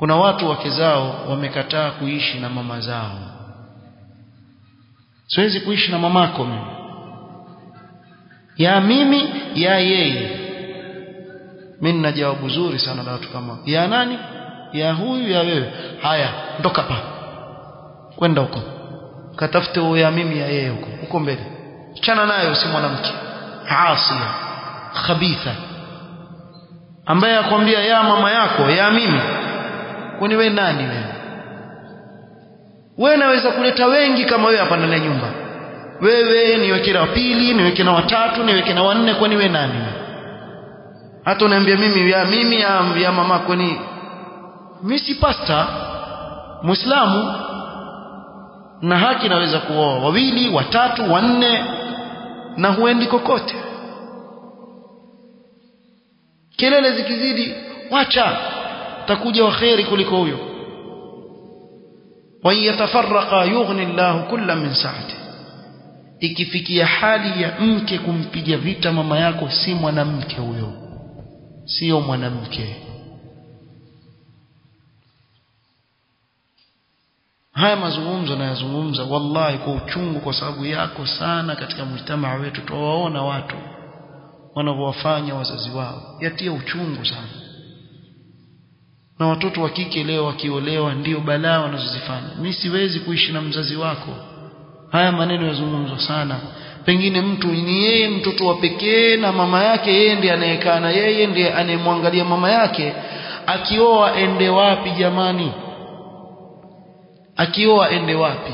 kuna watu wake zao wamekataa kuishi na mama zao. Siwezi kuishi na mamako mimi. Ya mimi ya yeye. Mimi nina jawabu zuri sana la watu kama ya nani? Ya huyu ya wewe. Haya ndoka pa kwenda huko. Katafute ya mimi ya yeye huko. Huko mbele. Chana nayo si mwanamke. Asia. Khabitha. Ambaye akwambia ya mama yako ya mimi kwani wewe nani wewe? Wewe naweza kuleta wengi kama wewe hapa ndani ya nyumba. Wewe niweke na pili niweke na watatu niweke na wanne kwani wewe nani hata unaambia mimi ya mimi ya, ya mama kwani mimi si pasta muislamu na haki naweza kuoa. Wawili watatu wanne na huendi kokote. Kelele zikizidi wacha takuja waheri kuliko huyo. Wa yatafarraqa yughni Allah kullam min sa'ati. Ikifikia hali ya mke kumpiga vita mama yako si mwanamke huyo. Sio mwanamke. Haya mazungumzo nayazungumza wallahi kwa uchungu kwa sababu yako sana katika mjtamaa wetu. Tuwaona watu wanavyowafanya wazazi wao. Yatia uchungu sana na watoto wa kike leo wakiolewa ndio balaa wanazozifanya. Mimi siwezi kuishi na mzazi wako. Haya maneno yazungumzwa sana. Pengine mtu ni yeye mtoto wa pekee na mama yake yeye ndiye anayekaa na yeye ndiye anayemwangalia mama yake. Akioa ende wapi jamani? Akioa ende wapi?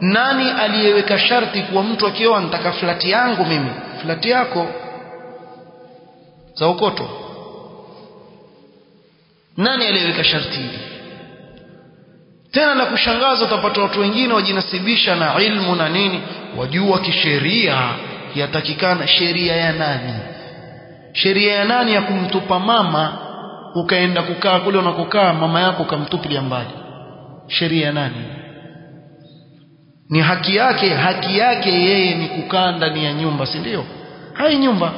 Nani aliyeweka sharti kuwa mtu akioa nitaka flati yangu mimi. Flati yako. Za ukoto nani aliyeweka sharti hili? Tena la kushangaza utapata watu wengine wajinasibisha na ilmu na nini wajua kisheria yatakikana. Sheria ya nani? Sheria ya nani ya kumtupa mama ukaenda kukaa kule unakokaa mama yako ukamtupilia mbali? Sheria ya nani? Ni haki yake haki yake yeye ni kukaa ndani ya nyumba si ndio? Hai nyumba.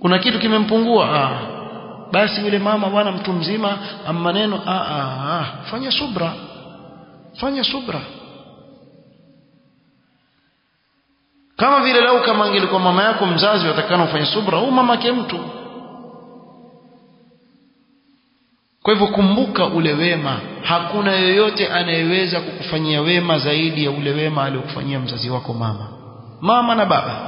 Kuna kitu kimempungua? Ah basi yule mama bwana mtu mzima maneno a a ah. fanya subra. Fanya subra. Kama vile lau kama angelikuwa mama yako mzazi watakana ufanye subra. Au mamake mtu. Kwa hivyo kumbuka ule wema. Hakuna yoyote anayeweza kukufanyia wema zaidi ya ule wema aliokufanyia mzazi wako mama. Mama na baba